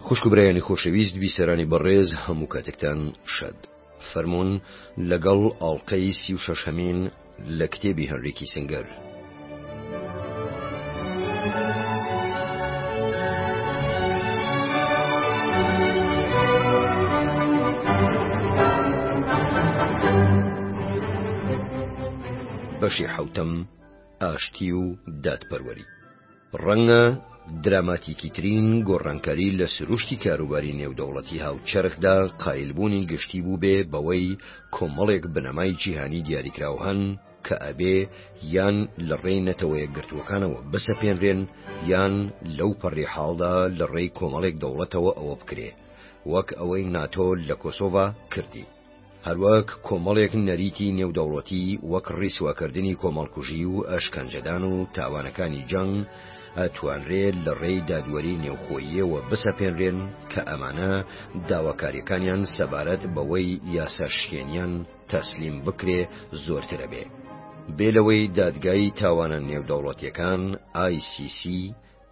خوشک و برایانی خۆشەویست بیسەرانی بەڕێز هەموو کاتێکتان شاد فەرموون لەگەڵ ئاڵقەی سی و شەش هەمین لە کتێبی هەنری کیسنگەر. بەشی حەوتەم ئاشتی و دادپەروەری ڕەنگە دراماتیکیترین گۆڕانکاری لە سروشتی کاروباری نێودەوڵەتی هاوچەرخدا قایلبوونی گشتی بووبێ بەوەی کۆمەڵێک بنەمای جیهانی دیاریکراو هەن کە ئەبێ یان لە ڕێی نەتەوەیە گرتووەکانەوە بسەپێنرێن یان لەو پەڕی حاڵدا لە ڕێی کۆمەڵێک دەوڵەتەوە ئەوە بکرێ وەک ئەوەی ناتۆ لە کۆسۆڤا کردی. هەروەک کۆمەڵێک نەریتی نێودەوڵەتی وەک ڕیسواکردنی کۆمەڵکوژی و ئەشکەنجەدان و تاوانەکانی جەنگ ئەتوانرێت لە ڕێی دادوەری نێوخۆییەوە بسەپێنرێن کە ئەمانە داواکاریەکانیان سەبارەت بەوەی یاسا شکێنیان تەسلیم بکرێ زۆرترە بێ بێ لەوەی دادگای تاوانە نێودەوڵەتیەکان ICC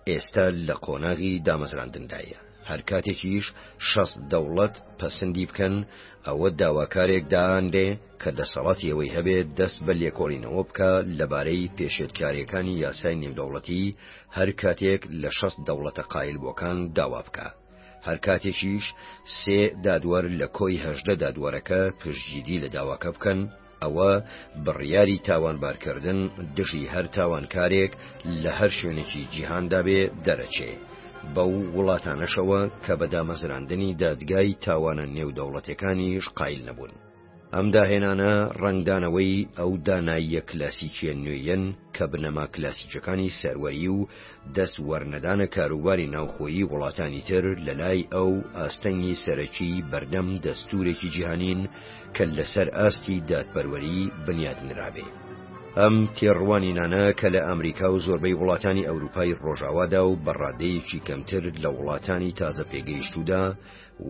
ئێستا لە قۆناغی دامەزراندندایە، هەر کاتێکیش شەست دەوڵەت پەسندی بکەن، ئەوە داواکارێک دائەنرێ کە دەسەڵاتی ئەوەی هەبێ دەست بە لێکۆڵینەوە بکا لەبارەی پێشێلکارییەکانی یاسای نێودەوڵەتی هەر کاتێک لە شەست دەوڵەتە قایلبووەکان داوا بکا. هەر کاتێکیش سێ دادوەر لە کۆی هەژدە دادوەرەکە پشتگیری لە داواکە بکەن ئەوە بڕیاری تاوانبارکردن دژی هەر تاوانکارێک لە هەر شوێنێکی جیهاندا بێ دەرەچێ بەو وڵاتانەشەوە کە بە دامەزراندنی دادگای تاوانە نێودەوڵەتەکانیش قایل نەبوون. ئەم داهێنانە ڕەنگدانەوەی ئەو داناییە کلاسیکیە نوێیەن کە بنەما کلاسیکەکانی سەروەری و دەست وەرنەدانە کاروباری ناوخۆیی وڵاتانی تر لە لای ئەو ئاستەنگی سەرەکی بەردەم دەستورێکی جیهانین کە لە سەر ئاستی دادپەروەری بنیات نرابێ. ئەم تێڕوانینانە کە لە ئەمریکا و زۆربەی وڵاتانی ئەوروپای ڕۆژاوادا و بە ڕادەیەکی کەمتر لە وڵاتانی تازە پێگەیشتوودا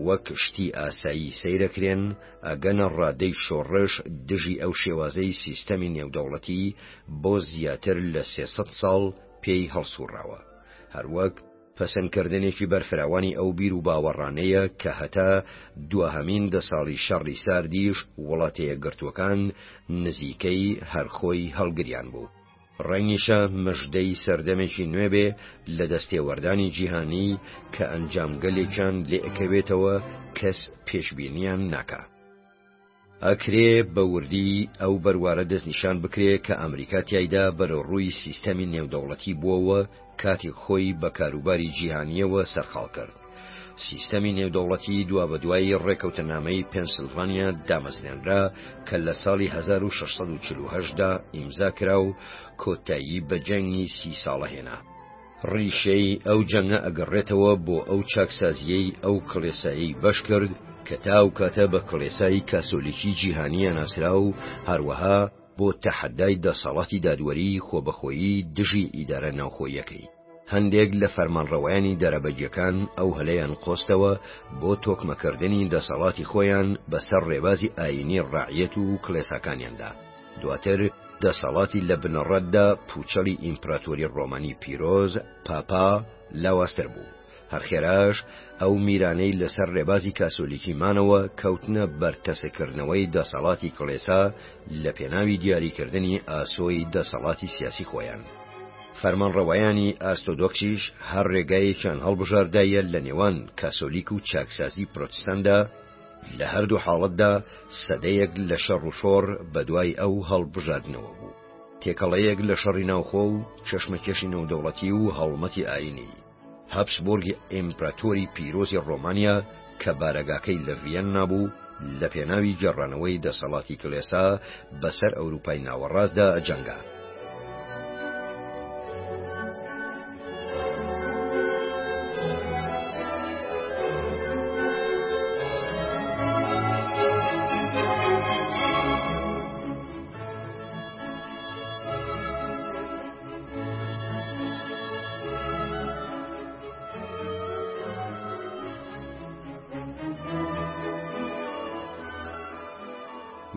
وەک شتی ئاسایی سەیرەکرێن، ئەگەنە ڕادەی شۆڕش دژی ئەو شێوازەی سیستەمی نێودەوڵەتی بۆ زیاتر لە سێ سەد ساڵ پێی هەڵسوڕاوە، هەروەک پەسەندکردنێکی بەرفراوانی ئەو بیر و باوەڕانەیە کە هەتا دواهەمین دە ساڵی شەڕی ساردیش وڵاتەیەکگرتووەکان نزیکەی هەر خۆی هەڵگریان بوو. ڕەنگیشە مژدەی سەردەمێکی نوێ بێ لە دەستێوەردانی جیهانی کە ئەنجامگەلێکیان لێکەوێتەوە کەس پێشبینیان ناکە. ئەکرێ بە وردی ئەو بەروارە دەستنیشان بکرێ کە ئەمریکا تایدا بەرەوڕووی سیستەمی نێودەوڵەتی بووەوە کاتێک خۆی بە کاروباری جیهانییەوە سەرقاڵ کرد، سیستەمی نێودەوڵەتی دوابەدوای ڕێکەوتنامەی پێنسلڤانیا دامەزرێنرا کە لە ساڵی 1648 دا ئیمزا کرا و کۆتایی بە جەنگی سی ساڵە هێنا. ڕیشەی ئەو جەنگە ئەگەڕێتەوە بۆ ئەو چاکسازییەی ئەو کڵێسایەی بەش کرد کە تا ئەو کاتە بە کڵێسای کاسۆلیکی جیهانییە ناسرا و هەروەها، بۆ تەحەدای دەسەڵاتی دادوەریی خۆبەخۆیی دژی ئیدارە ناوخۆییەکەی. هەندێک لە فەرمانڕەوایانی دەرەبەگیەکان ئەو هەلەیان قۆستەوە بۆ تۆکمەکردنی دەسەڵاتی خۆیان بەسەر ڕێبازی ئایینی ڕەعیەت و کڵێساکانیاندا، دواتر دەسەڵاتی لە بنەڕەتدا پوچەڵی ئیمپراتۆری ڕۆمانی پیرۆز، پاپا، لاوازتر بوو. هەر خێراش ئەو میرانەی لەسەر ڕێبازی کاسۆلیکی مانەوە کەوتنە بەرتەسککردنەوەی دەسەڵاتی کڵێسا لە پێناوی دیاریکردنی ئاسۆی دەسەڵاتی سیاسی خۆیان. فەرمانڕەوایانی ئارسۆدۆکسیش هەر ڕێگایەکیان هەڵبژاردایە لە نێوان کاسۆلیک و چاکسازی پرۆتستاندا، لە هەردوو حاڵەتدا سەدەیەک لە شەڕ و شۆڕ بەدوای ئەو هەڵبژاردنەوە بوو، تێکەڵەیەک لە شەڕی ناوخۆ و کێشمەکێشی نێودەوڵەتی و هەڵمەتی ئایینی. هەپسبۆرگی ئیمپراتۆری پیرۆزی ڕۆمانیا کە بارەگاکەی لە ڤیەننا بوو، لە پێناوی گێڕانەوەی دەسەڵاتی کلێسا بەسەر ئەوروپای ناوەڕاستدا جەنگا.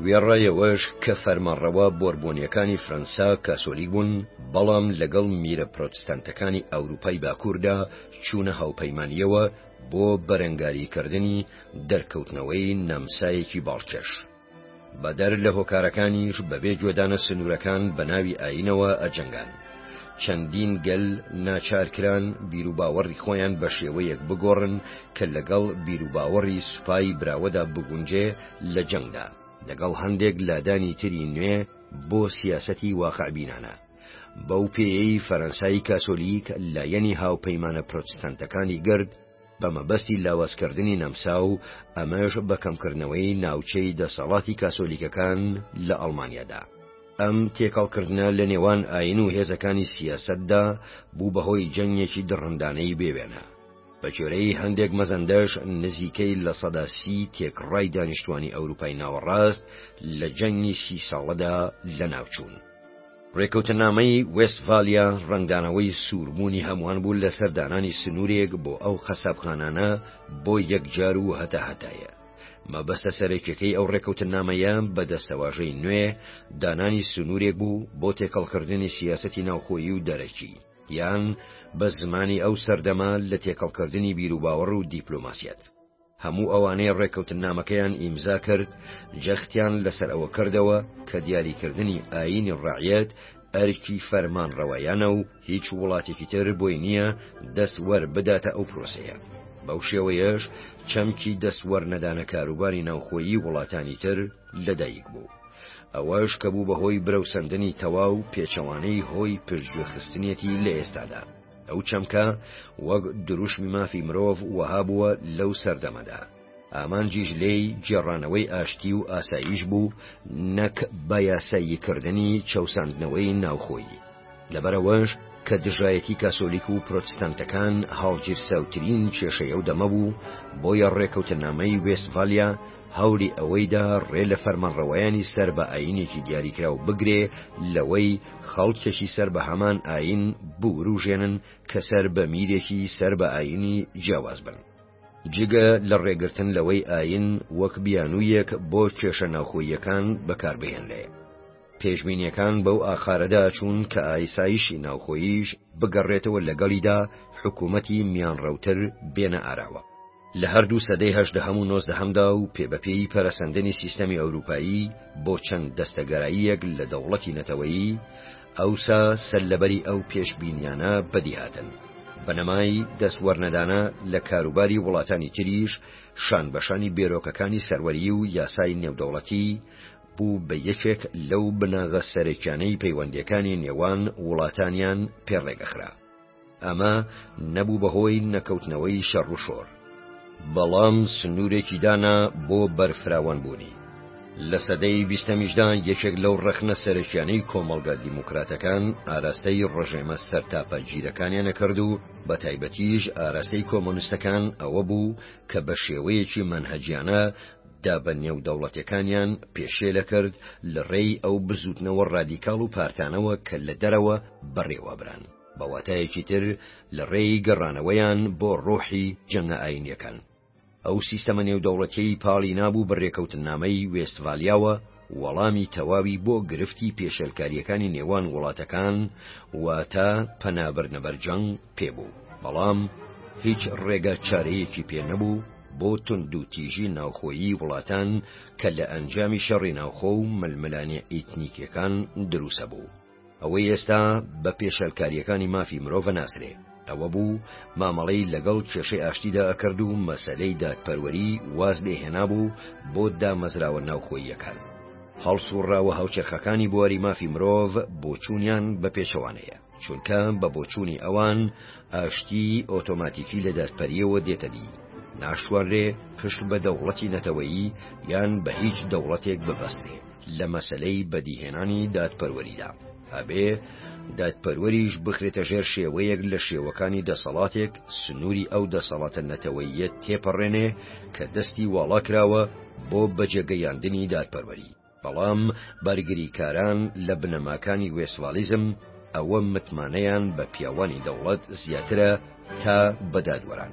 وێڕایەوەش کە فەرمانڕەوا بۆربۆنیەکانی فرەنسا کاسۆلیک بوون بەڵام لەگەڵ میرە پرۆتستانتەکانی ئەوروپای باکووردا چوونە هاوپەیمانیەوە بۆ بەرەنگاریکردنی دەرکەوتنەوەی نەمسایەکی باڵکێش. بەدەر لە هۆکارەکانیش بەبێ گوێدانە سنوورەکان بە ناوی ئایینەوە ئەجەنگان. چەندین گەل ناچارکران بیروباوەڕی خۆیان بە شێوەیەک بگۆڕن کە لەگەڵ بیروباوەڕی سوپای براوەدا بگونجێ لە جەنگدا، لەگەڵ هەندێک لادانی تری نوێ بۆ سیاسەتی واقعبینانە. بەو پێیەی فەرەنسای کاسۆلیک لایەنی هاوپەیمانە پرۆتستانتەکانی گرت، بە مەبەستی لاوازکردنی نەمسا و ئەمەش بە کەمکردنەوەی ناوچەی دەسەڵاتی کاسۆلیکەکان لە ئەڵمانیادا. ئەم تێکەڵکردنە لە نێوان ئاین و هێزەکانی سیاسەتدا بوو بە هۆی جەنگێکی دڕندانەی بێ وێنە. بە گوێرەی هەندێک مەزەندەش نزیکەی لە سەدا سی تێکڕای دانیشتوانی ئەوروپای ناوەڕاست لە جەنگی سی ساڵەدا لەناوچوون. ڕێکەوتنامەی وێستڤالیا ڕەنگدانەوەی سووربوونی هەمووان بوو لەسەر دانانی سنوورێک بۆ ئەو قەسابخانانە بۆ یەکجار و هەتاهەتایە. مەبەستە سەرەکیەکەی ئەو ڕێکەوتنامەیە بە دەستەواژەی نوێ دانانی سنوورێک بوو بۆ تێکەڵکردنی سیاسەتی ناوخۆیی و دەرەکی یان بە زمانی ئەو سەردەمە لە تێکەڵکردنی بیروباوەڕ و دیپلۆماسیەت. هەموو ئەوانەی ڕێککەوتننامەکەیان ئیمزا کرد جەختیان لەسەر ئەوە کردەوە کە دیاریکردنی ئایینی ڕەعیەت ئەرکی فەرمانڕەوایانە و هیچ وڵاتێکی تر بۆی نییە دەست وەربداتە ئەو پرۆسەیە. بەو شێوەیەش چەمکی دەستوەرنەدانە کاروباری ناوخۆیی وڵاتانی تر لەدایک بوو. ئەوەش کە بوو بەهۆی برەوسەندنی تەواو پێچەوانەی هۆی پشتگوێخستنیەتی لە ئێستادا. ئەو چەمکە وەک دروشمی مافی مرۆڤ وەها بووە لەو سەردەمەدا، ئامانجیش لێی گێڕانەوەی ئاشتی و ئاساییش بوو نەک بایاساییکردنی چەوساندنەوەی ناوخۆیی. لەبەرئەوەش کە دژایەتی کاسۆلیک و پرۆتستانتەکان هاڵگیرساوترین کێشەی ئەو دەمە بوو، بۆیە ڕێکەوتننامەی وێستڤالیا هەوڵی ئەوەی دا ڕێ لە فەرمانڕەوایانی سەر بە ئایینێکی دیاریکراو بگرێ لەوەی خەڵکێکی سەر بە هەمان ئایین بورووژێنن کە سەر بە میرێکی سەر بە ئایینی جیاواز بن. جگە لە ڕێگرتن لەوەی ئایین وەک بیانوویەک بۆ کێشە ناوخۆییەکان بەکار بهێنرێ. پێشبینییەکان بەو ئاقارەدا چوون کە ئایسایشی ناوخۆییش بگەڕێتەوە لەگەڵیدا حکوومەتی میانڕەوتر بێنە ئاراوە. لە هەردوو سەدەی هەژدەهەم و نۆزدەهەمدا و پێ بە پێ ی پەرەسەندنی سیستەمی ئەورووپایی بۆ چەند دەستەگەراییەک لە دەوڵەتی نەتەوەیی، ئەوسا سەرلەبەری ئەو پێش بینیانە بە دی هاتن. بە نەمای دەست وەرنەدانە لە کاروباری وڵاتانی تریش، شان بە شانی بێرۆکەکانی سەروەری و یاسای نێودەوڵەتی، بوو بە یەکێک لەو بناغە سەرەکیانەی پەیوەندییەکانی نێوان وڵاتانیان پێ ڕێگە خرا. ئەمە نەبوو بەهۆی نەکەوتنەوەی شەڕ و شۆر، بەڵام سنوورێکی دانا بۆ بەرفراوانبوونی. لە سەدەی بیستەمیشدا یەکێک لەو ڕەخنە سەرەکییانەی کۆمەڵگە دیموکراتەکان ئاراستەی ڕژێمە سەرتاپەگیرەکانیان ئەکرد و بەتایبەتیش ئاراستەی کۆمۆنیستەکان ئەوە بوو کە بە شێوەیەکی مەنهەجیانە دابە نێودەوڵەتیەکانیان پێشێل ئەکرد لە ڕێی ئەو بزووتنەوە ڕادیکاڵ و پارتانەوە کە لە دەرەوە بەڕێوەبران. بە واتایەکی تر لە ڕێی گەڕانەوەیان بۆ ڕۆحی جەنگە ئایینیەکان. ئەو سیستەمە نێودەوڵەتیەی پاڵی نابوو بە ڕێکەوتننامەی وێستڤالیاوە وەڵامی تەواوی بۆ گرفتی پێشێلکاریەکانی نێوان وڵاتەکان واتە پەنابردنە بەر جەنگ پێ بوو بەڵام هیچ ڕێگە چارەیەکی پێ نەبوو بۆ توندوتیژی ناوخۆیی وڵاتان کە لە ئەنجامی شەڕی ناوخۆ و ململانێ ئیتنیکیەکان دروسە بوو. ئەوەی ئێستا بە پێشێلکارییەکانی مافی مرۆڤ ئەناسرێ، ئەوە بوو مامەڵەی لەگەڵ کێشەی ئاشتیدا ئەکرد و مەسەلەی دادپەروەری واز لێ هێنابوو بۆ دامەزراوە ناوخۆییەکان. هەڵسووڕاوە هاوچەرخەکانی بواری مافی مرۆڤ بۆچوونیان بە پێچەوانەیە، چونکە بە بۆچوونی ئەوان، ئاشتیی ئۆتۆماتیکی لە دادپەرییەوە دێتە دی، ناشتوانرێ پشت بە دەوڵەتی نەتەوەیی یان بە هیچ دەوڵەتێک ببەسترێ لە مەسەلەی بەدیهێنانی دادپەروەریدا. ئەبێ دادپەروەریش بخرێتە ژێر شێوەیەک لە شێوەکانی دەسەڵاتێک سنووری ئەو دەسەڵاتە نەتەوەییە تێپەڕێنێ کە دەستی واڵا کراوە بۆ بەجێگەیاندنی دادپەروەری. بەڵام بەرگریکاران لە بنەماکانی وێسواڵیزم ئەوە متمانەیان بە پیاوانی دەوڵەت زیاترە تا بە دادوەران.